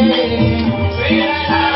Thank you.